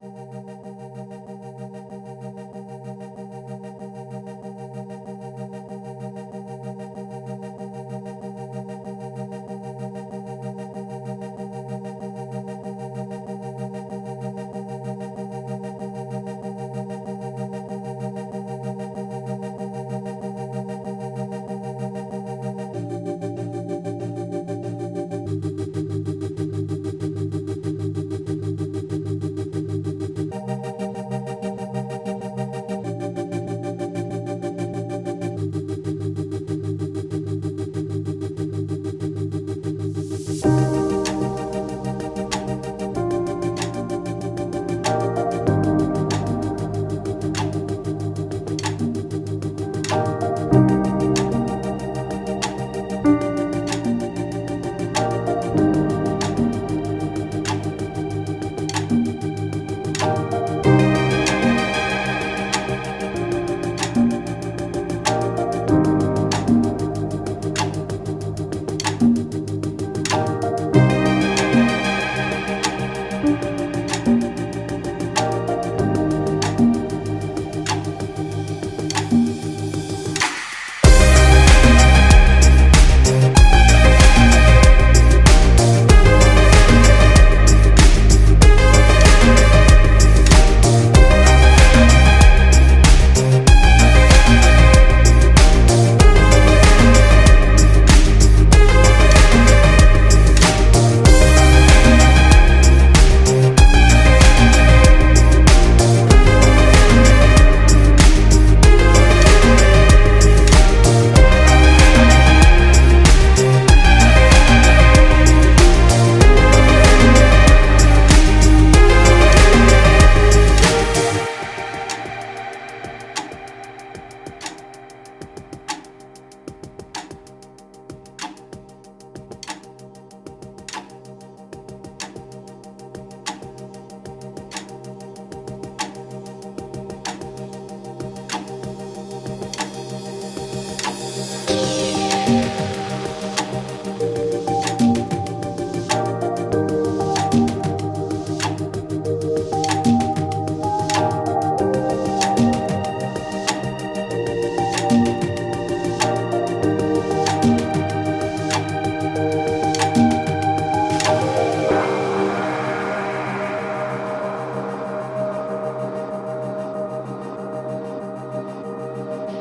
Música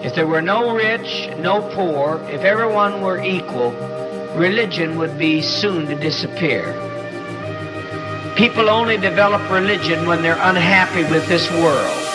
If there were no rich, no poor, if everyone were equal, religion would be soon to disappear. People only develop religion when they're unhappy with this world.